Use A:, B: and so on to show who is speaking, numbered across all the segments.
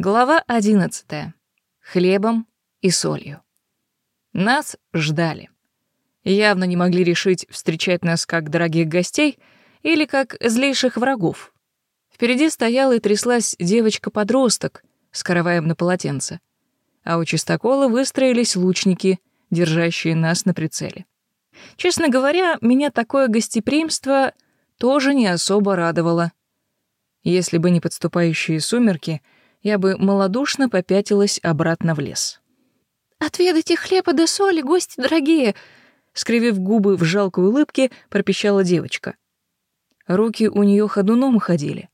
A: Глава одиннадцатая. Хлебом и солью. Нас ждали. Явно не могли решить, встречать нас как дорогих гостей или как злейших врагов. Впереди стояла и тряслась девочка-подросток с караваем на полотенце, а у чистокола выстроились лучники, держащие нас на прицеле. Честно говоря, меня такое гостеприимство тоже не особо радовало. Если бы не подступающие сумерки — я бы малодушно попятилась обратно в лес.
B: «Отведайте хлеба да соли, гости дорогие!»
A: Скривив губы в жалкой улыбке, пропищала девочка. Руки у нее ходуном ходили.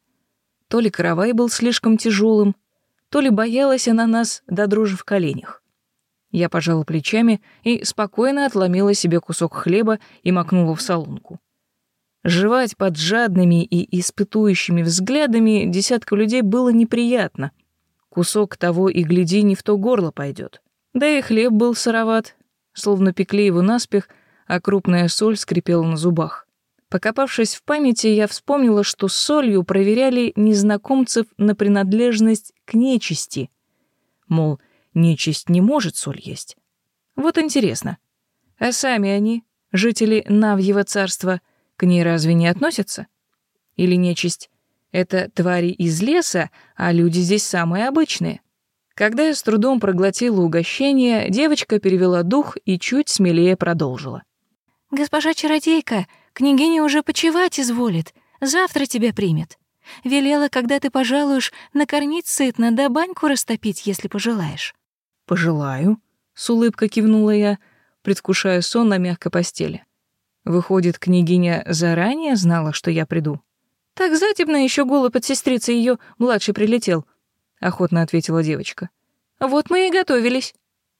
A: То ли каравай был слишком тяжелым, то ли боялась она нас до дрожи в коленях. Я пожала плечами и спокойно отломила себе кусок хлеба и макнула в солонку. Жевать под жадными и испытующими взглядами десятка людей было неприятно. Кусок того и гляди не в то горло пойдет. Да и хлеб был сыроват, словно пекли его наспех, а крупная соль скрипела на зубах. Покопавшись в памяти, я вспомнила, что солью проверяли незнакомцев на принадлежность к нечисти. Мол, нечисть не может соль есть. Вот интересно, а сами они, жители Навьего царства, — к ней разве не относятся? Или нечисть — это твари из леса, а люди здесь самые обычные? Когда я с трудом проглотила угощение, девочка перевела дух и чуть смелее продолжила.
B: «Госпожа чародейка, княгиня уже почевать изволит, завтра тебя примет. Велела, когда ты пожалуешь, накормить сытно да баньку растопить, если пожелаешь».
A: «Пожелаю», — с улыбкой кивнула я, предвкушая сон на мягкой постели. Выходит, княгиня заранее знала, что я приду. Так затемно еще голубь от сестрицы ее младший прилетел, охотно ответила девочка. Вот мы и готовились.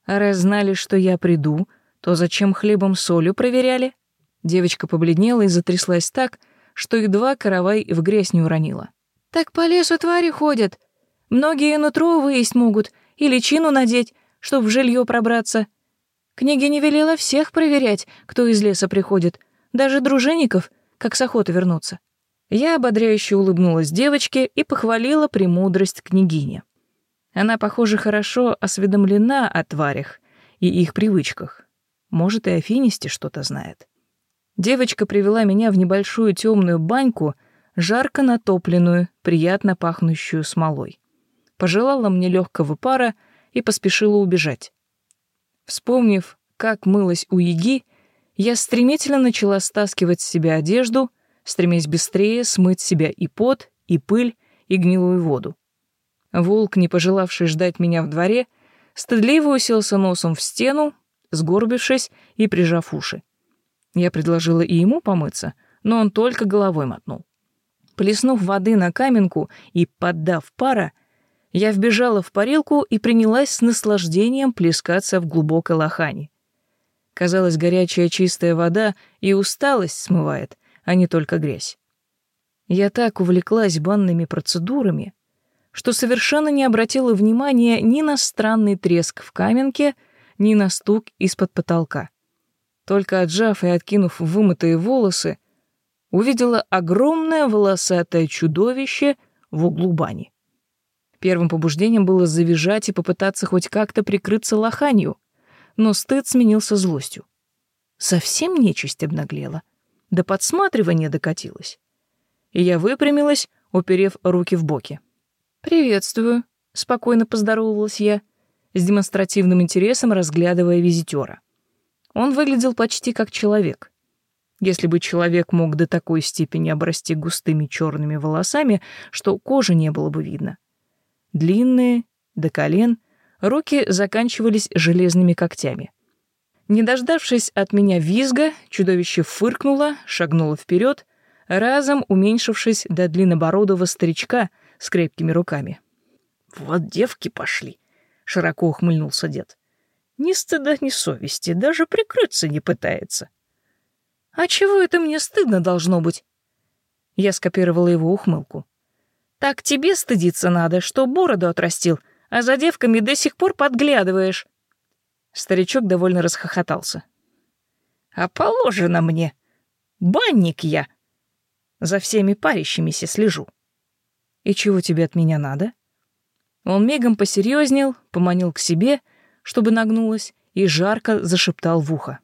A: А раз знали, что я приду, то зачем хлебом солью проверяли? Девочка побледнела и затряслась так, что едва каравай в грязь не уронила. Так по лесу твари ходят. Многие нутро выесть могут и личину надеть, чтоб в жилье пробраться. Княгиня велела всех проверять, кто из леса приходит, даже дружинников, как с охоты вернуться. Я ободряюще улыбнулась девочке и похвалила премудрость княгини. Она, похоже, хорошо осведомлена о тварях и их привычках. Может, и о Финисте что-то знает. Девочка привела меня в небольшую темную баньку, жарко натопленную, приятно пахнущую смолой. Пожелала мне легкого пара и поспешила убежать. Вспомнив, как мылась у Яги, я стремительно начала стаскивать с себя одежду, стремясь быстрее смыть себя и пот, и пыль, и гнилую воду. Волк, не пожелавший ждать меня в дворе, стыдливо уселся носом в стену, сгорбившись и прижав уши. Я предложила и ему помыться, но он только головой мотнул. Плеснув воды на каменку и поддав пара, я вбежала в парилку и принялась с наслаждением плескаться в глубокой лохане. Казалось, горячая чистая вода и усталость смывает, а не только грязь. Я так увлеклась банными процедурами, что совершенно не обратила внимания ни на странный треск в каменке, ни на стук из-под потолка. Только отжав и откинув вымытые волосы, увидела огромное волосатое чудовище в углу бани. Первым побуждением было завизжать и попытаться хоть как-то прикрыться лоханью, но стыд сменился злостью. Совсем нечисть обнаглела, до подсматривания докатилась. И я выпрямилась, уперев руки в боки. «Приветствую», — спокойно поздоровалась я, с демонстративным интересом разглядывая визитера. Он выглядел почти как человек. Если бы человек мог до такой степени обрасти густыми черными волосами, что кожи не было бы видно длинные, до колен, руки заканчивались железными когтями. Не дождавшись от меня визга, чудовище фыркнуло, шагнуло вперед, разом уменьшившись до длиннобородого старичка с крепкими руками. «Вот девки пошли!» — широко ухмыльнулся дед. «Ни стыда, ни совести, даже прикрыться не пытается». «А чего это мне стыдно должно быть?» Я скопировала его ухмылку. Так тебе стыдиться надо, что бороду отрастил, а за девками до сих пор подглядываешь». Старичок довольно расхохотался. «А положено мне. Банник я. За всеми парящимися слежу». «И чего тебе от меня надо?» Он мигом посерьезнел, поманил к себе, чтобы нагнулась, и жарко зашептал в ухо.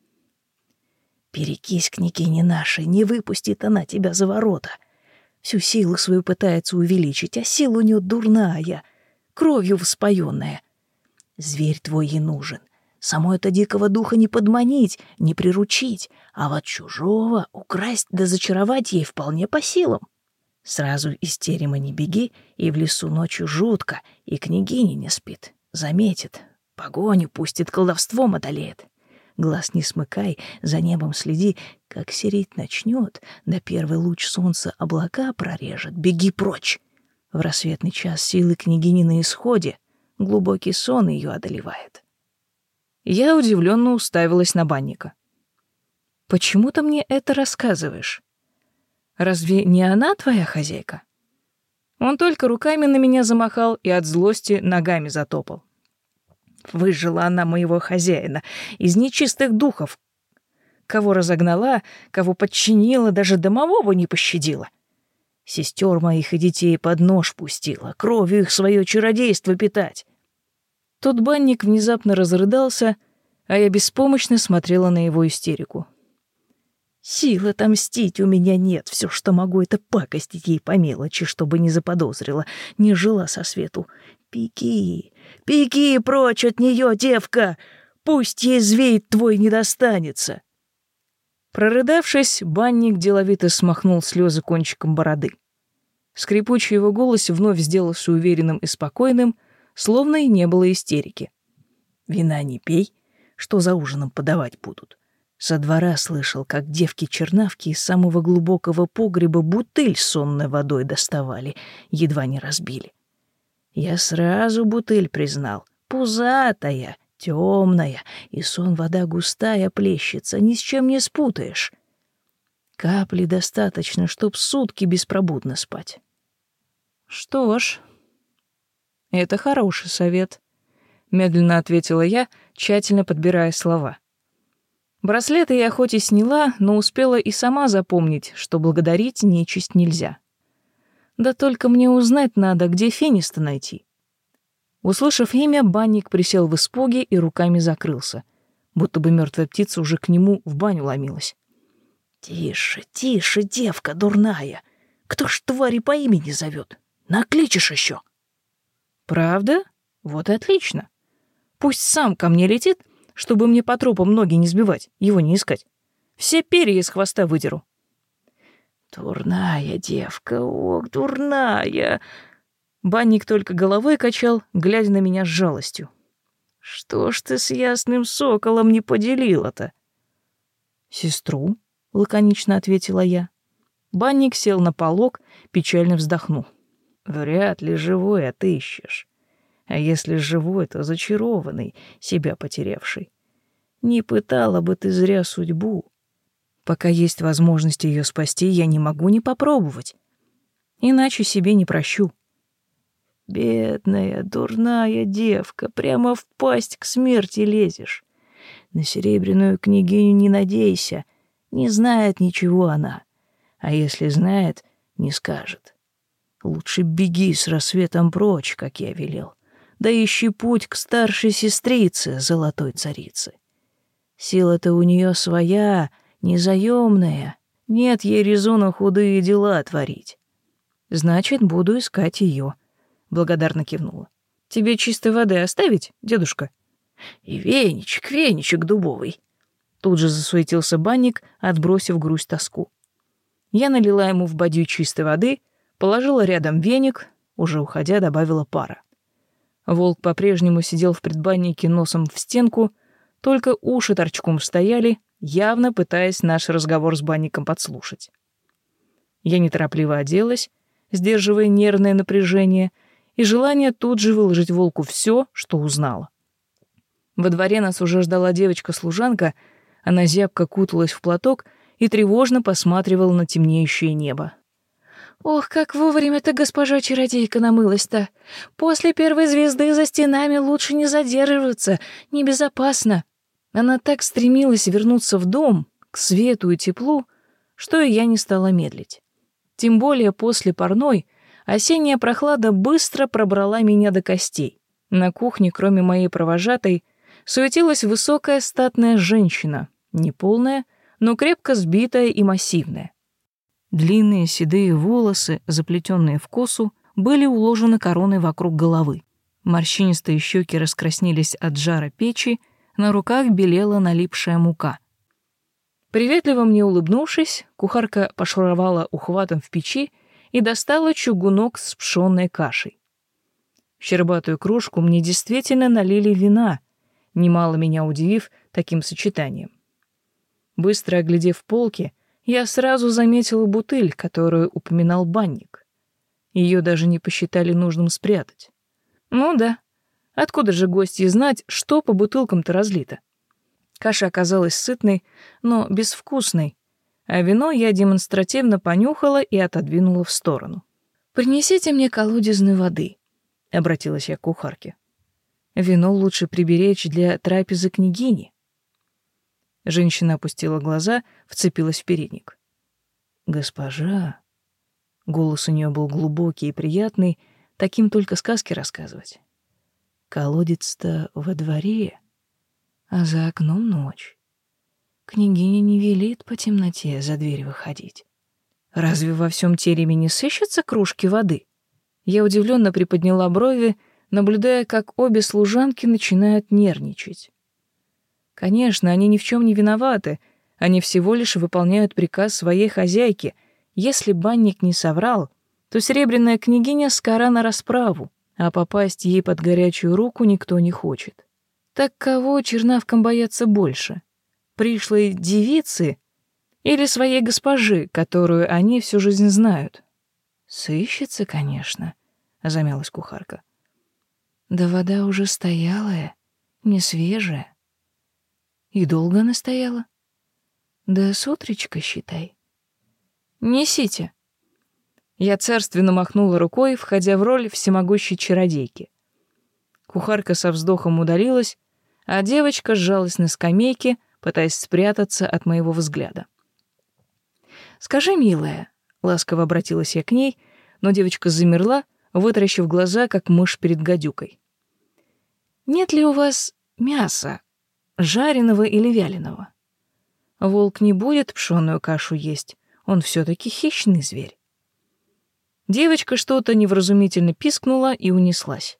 C: «Перекись к Никине нашей, не выпустит она тебя за ворота. Всю силу свою пытается увеличить, а сила у нее дурная, кровью вспоенная. Зверь твой ей нужен. Само это дикого духа не подманить, не приручить, а вот чужого украсть да зачаровать ей вполне по силам. Сразу из терема не беги, и в лесу ночью жутко, и княгиня не спит. Заметит, погоню пустит, колдовством одолеет. Глаз не смыкай, за небом следи, как сереть начнет, да первый луч солнца облака прорежет, беги прочь. В рассветный час силы княгини на исходе, глубокий сон ее одолевает.
A: Я удивленно уставилась на банника. «Почему ты мне это рассказываешь? Разве не она твоя хозяйка?» Он только руками на меня замахал и от злости ногами затопал. Выжила она моего хозяина из нечистых духов. Кого разогнала, кого подчинила, даже домового не пощадила. Сестер моих и детей под нож пустила, кровью их свое чародейство питать. Тот банник внезапно разрыдался, а я беспомощно смотрела на его истерику.
C: Сил отомстить у меня нет. Все, что могу, это пакостить ей по мелочи, чтобы не заподозрила, не жила со свету. Пеки, пеки прочь от нее, девка! Пусть ей звей твой не достанется!»
A: Прорыдавшись, банник деловито смахнул слезы кончиком бороды. Скрипучий его голос вновь сделался уверенным и спокойным — словно и не было истерики.
C: «Вина не пей, что за ужином подавать будут?» Со двора слышал, как девки-чернавки из самого глубокого погреба бутыль сонной водой доставали, едва не разбили. Я сразу бутыль признал, пузатая, темная, и сон вода густая плещется, ни с чем не спутаешь. Капли достаточно, чтоб сутки беспробудно спать.
A: Что ж, это хороший совет, медленно ответила я, тщательно подбирая слова. Браслеты я хоть и сняла, но успела и сама запомнить, что благодарить нечисть нельзя. Да только мне узнать надо, где Фениста найти. Услышав имя, банник присел в испуге и руками закрылся, будто бы мертвая птица уже к нему в баню ломилась.
C: «Тише, тише, девка дурная! Кто ж твари по имени зовет? Накличешь еще!»
A: Правда? Вот и отлично. Пусть сам ко мне летит, чтобы мне по тропам ноги не сбивать, его не искать. Все перья из хвоста выдеру.
C: Дурная девка, ох, дурная.
A: Банник только головой качал, глядя на меня с жалостью.
C: Что ж ты с ясным соколом не поделила-то?
A: Сестру, лаконично ответила я. Банник сел на полок, печально вздохнул.
C: Вряд ли живой отыщешь. А если живой, то зачарованный, себя потерявший. Не пытала бы ты зря судьбу.
A: Пока есть возможность ее спасти, я не могу не попробовать. Иначе себе не прощу.
C: Бедная, дурная девка, прямо в пасть к смерти лезешь. На серебряную княгиню не надейся, не знает ничего она. А если знает, не скажет. Лучше беги с рассветом прочь, как я велел. Да ищи путь к старшей сестрице, золотой царицы. Сила-то у нее своя, незаемная. Нет ей резона худые дела творить.
A: Значит, буду искать ее. Благодарно кивнула. Тебе чистой воды оставить, дедушка?
C: И веничек, веничек дубовый.
A: Тут же засуетился банник, отбросив грусть тоску. Я налила ему в бадью чистой воды — Положила рядом веник, уже уходя добавила пара. Волк по-прежнему сидел в предбаннике носом в стенку, только уши торчком стояли, явно пытаясь наш разговор с банником подслушать. Я неторопливо оделась, сдерживая нервное напряжение и желание тут же выложить волку все, что узнала. Во дворе нас уже ждала девочка-служанка, она зябко куталась в платок и тревожно посматривала на темнеющее небо.
B: Ох, как вовремя-то госпожа чародейка намылась-то. После первой звезды за стенами лучше не задерживаться, небезопасно. Она так стремилась вернуться в дом, к свету и теплу, что и я не стала медлить. Тем более после парной
A: Осенняя прохлада быстро пробрала меня до костей. На кухне, кроме моей провожатой, суетилась высокая статная женщина, неполная, но крепко сбитая и массивная. Длинные седые волосы, заплетенные в косу, были уложены короной вокруг головы. Морщинистые щеки раскраснелись от жара печи, на руках белела налипшая мука. Приветливо мне улыбнувшись, кухарка пошуровала ухватом в печи и достала чугунок с пшённой кашей. В щербатую кружку мне действительно налили вина, немало меня удивив таким сочетанием. Быстро оглядев полки, я сразу заметила бутыль, которую упоминал банник. Ее даже не посчитали нужным спрятать. Ну да, откуда же гости знать, что по бутылкам-то разлито? Каша оказалась сытной, но безвкусной, а вино я демонстративно понюхала и отодвинула в сторону. «Принесите мне колодезной воды», — обратилась я к кухарке. «Вино лучше приберечь для трапезы княгини». Женщина опустила глаза, вцепилась в передник. «Госпожа...» Голос у нее был глубокий и приятный, таким только сказки рассказывать. «Колодец-то во дворе, а за окном ночь. Княгиня не велит по темноте за дверь выходить. Разве во всем тереме не сыщется кружки воды?» Я удивленно приподняла брови, наблюдая, как обе служанки начинают нервничать. Конечно, они ни в чем не виноваты, они всего лишь выполняют приказ своей хозяйки. Если банник не соврал, то серебряная княгиня скора на расправу, а попасть ей под горячую руку никто не хочет. Так кого чернавкам бояться больше? Пришлой девицы или своей госпожи, которую они всю жизнь знают? Сыщется, конечно, замялась кухарка. Да вода уже стоялая, не свежая. И долго она стояла? Да с утречка, считай. Несите. Я царственно махнула рукой, входя в роль всемогущей чародейки. Кухарка со вздохом удалилась, а девочка сжалась на скамейке, пытаясь спрятаться от моего взгляда. «Скажи, милая», — ласково обратилась я к ней, но девочка замерла, вытаращив глаза, как мышь перед гадюкой. «Нет ли у вас мяса, жареного или вяленого. Волк не будет пшённую кашу есть, он все таки хищный зверь. Девочка что-то невразумительно пискнула и унеслась.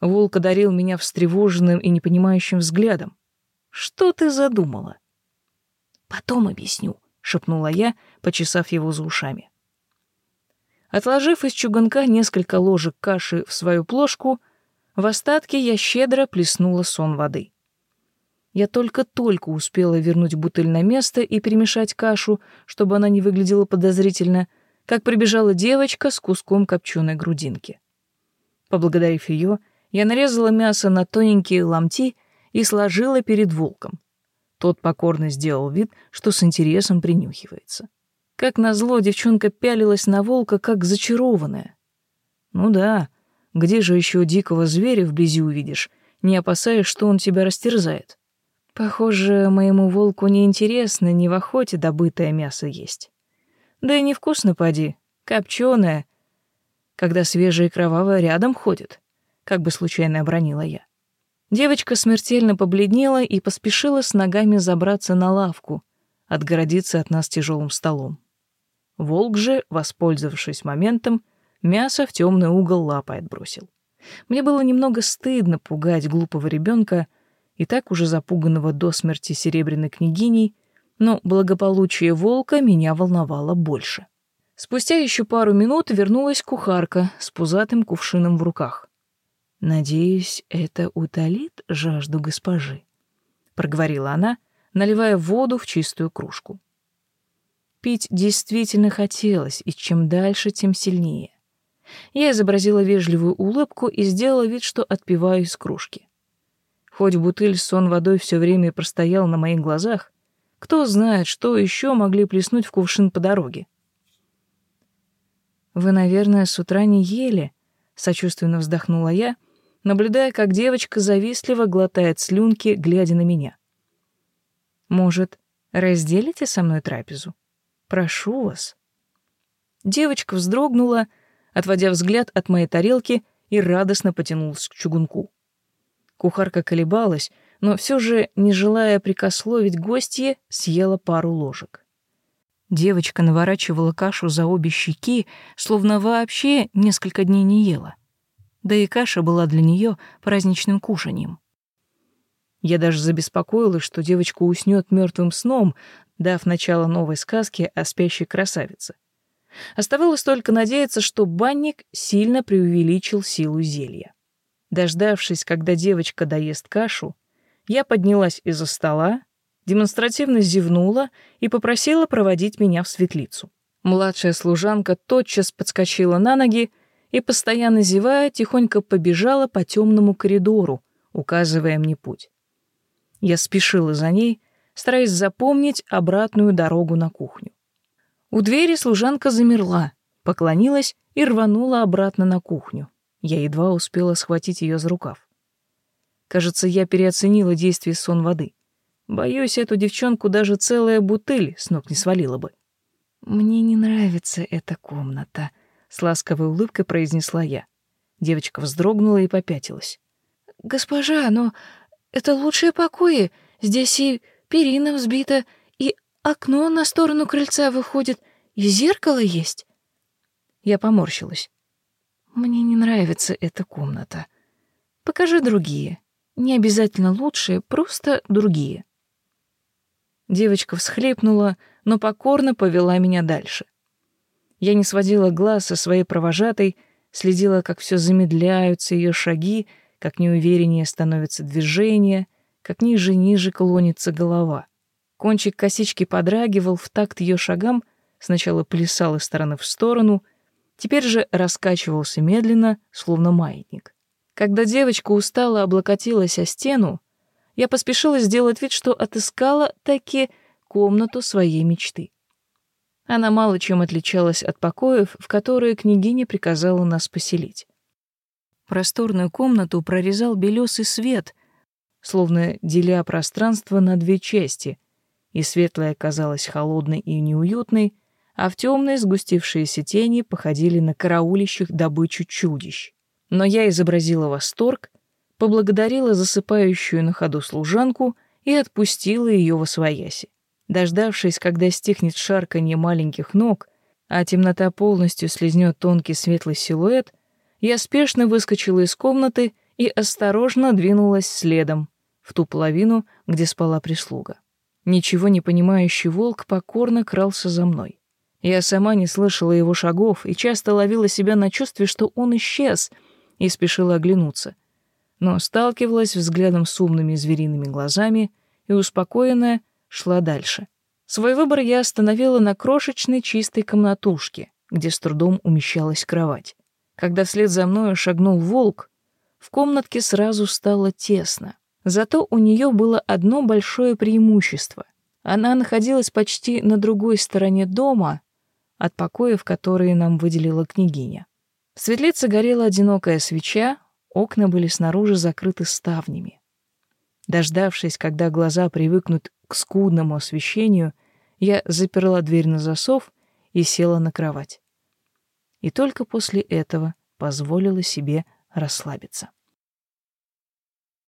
A: Волк одарил меня встревоженным и непонимающим взглядом. «Что ты задумала?» «Потом объясню», — шепнула я, почесав его за ушами. Отложив из чугунка несколько ложек каши в свою плошку, в остатке я щедро плеснула сон воды. Я только-только успела вернуть бутыль на место и перемешать кашу, чтобы она не выглядела подозрительно, как прибежала девочка с куском копченой грудинки. Поблагодарив ее, я нарезала мясо на тоненькие ломти и сложила перед волком. Тот покорно сделал вид, что с интересом принюхивается. Как назло, девчонка пялилась на волка, как зачарованная. Ну да, где же еще дикого зверя вблизи увидишь, не опасаясь, что он тебя растерзает? Похоже, моему волку не интересно ни в охоте добытое мясо есть. Да и невкусно поди, копченое, когда свежее кровавое рядом ходит, как бы случайно обронила я. Девочка смертельно побледнела и поспешила с ногами забраться на лавку, отгородиться от нас тяжелым столом. Волк же, воспользовавшись моментом, мясо в темный угол лапой отбросил. Мне было немного стыдно пугать глупого ребенка, и так уже запуганного до смерти серебряной княгиней, но благополучие волка меня волновало больше. Спустя еще пару минут вернулась кухарка с пузатым кувшином в руках. «Надеюсь, это утолит жажду госпожи», — проговорила она, наливая воду в чистую кружку. Пить действительно хотелось, и чем дальше, тем сильнее. Я изобразила вежливую улыбку и сделала вид, что отпиваю из кружки. Хоть бутыль с сон водой все время простоял на моих глазах, кто знает, что еще могли плеснуть в кувшин по дороге. «Вы, наверное, с утра не ели?» — сочувственно вздохнула я, наблюдая, как девочка завистливо глотает слюнки, глядя на меня. «Может, разделите со мной трапезу? Прошу вас». Девочка вздрогнула, отводя взгляд от моей тарелки и радостно потянулась к чугунку. Кухарка колебалась, но все же, не желая прикословить гостье, съела пару ложек. Девочка наворачивала кашу за обе щеки, словно вообще несколько дней не ела. Да и каша была для нее праздничным кушанием. Я даже забеспокоилась, что девочка уснет мертвым сном, дав начало новой сказки о спящей красавице. Оставалось только надеяться, что банник сильно преувеличил силу зелья. Дождавшись, когда девочка доест кашу, я поднялась из-за стола, демонстративно зевнула и попросила проводить меня в светлицу. Младшая служанка тотчас подскочила на ноги и, постоянно зевая, тихонько побежала по темному коридору, указывая мне путь. Я спешила за ней, стараясь запомнить обратную дорогу на кухню. У двери служанка замерла, поклонилась и рванула обратно на кухню. Я едва успела схватить ее за рукав. Кажется, я переоценила действие сон воды. Боюсь, эту девчонку даже целая бутыль с ног не свалила бы.
B: «Мне не нравится эта комната», — с ласковой улыбкой произнесла я.
A: Девочка вздрогнула и попятилась.
B: «Госпожа, но это лучшие покои. Здесь и перина взбита, и окно на сторону крыльца выходит, и зеркало есть».
A: Я поморщилась.
B: Мне не нравится эта комната. Покажи другие. Не обязательно лучшие, просто другие.
A: Девочка всхлипнула, но покорно повела меня дальше. Я не сводила глаз со своей провожатой, следила, как все замедляются ее шаги, как неувереннее становится движение, как ниже ниже клонится голова. Кончик косички подрагивал в такт ее шагам, сначала плясал из стороны в сторону, теперь же раскачивался медленно, словно маятник. Когда девочка устало облокотилась о стену, я поспешила сделать вид, что отыскала таки комнату своей мечты. Она мало чем отличалась от покоев, в которые княгиня приказала нас поселить. Просторную комнату прорезал белесый свет, словно деля пространство на две части, и светлая казалась холодной и неуютной, а в темные сгустившиеся тени походили на караулищих добычу чудищ. Но я изобразила восторг, поблагодарила засыпающую на ходу служанку и отпустила ее во свояси. Дождавшись, когда стихнет шарканье маленьких ног, а темнота полностью слезнет тонкий светлый силуэт, я спешно выскочила из комнаты и осторожно двинулась следом, в ту половину, где спала прислуга. Ничего не понимающий волк покорно крался за мной. Я сама не слышала его шагов и часто ловила себя на чувстве, что он исчез, и спешила оглянуться. Но сталкивалась взглядом с умными звериными глазами и, успокоенная, шла дальше. Свой выбор я остановила на крошечной чистой комнатушке, где с трудом умещалась кровать. Когда вслед за мною шагнул волк, в комнатке сразу стало тесно. Зато у нее было одно большое преимущество. Она находилась почти на другой стороне дома, от покоев, которые нам выделила княгиня. В светлице горела одинокая свеча, окна были снаружи закрыты ставнями. Дождавшись, когда глаза привыкнут к скудному освещению, я заперла дверь на засов и села на кровать. И только после этого позволила себе расслабиться.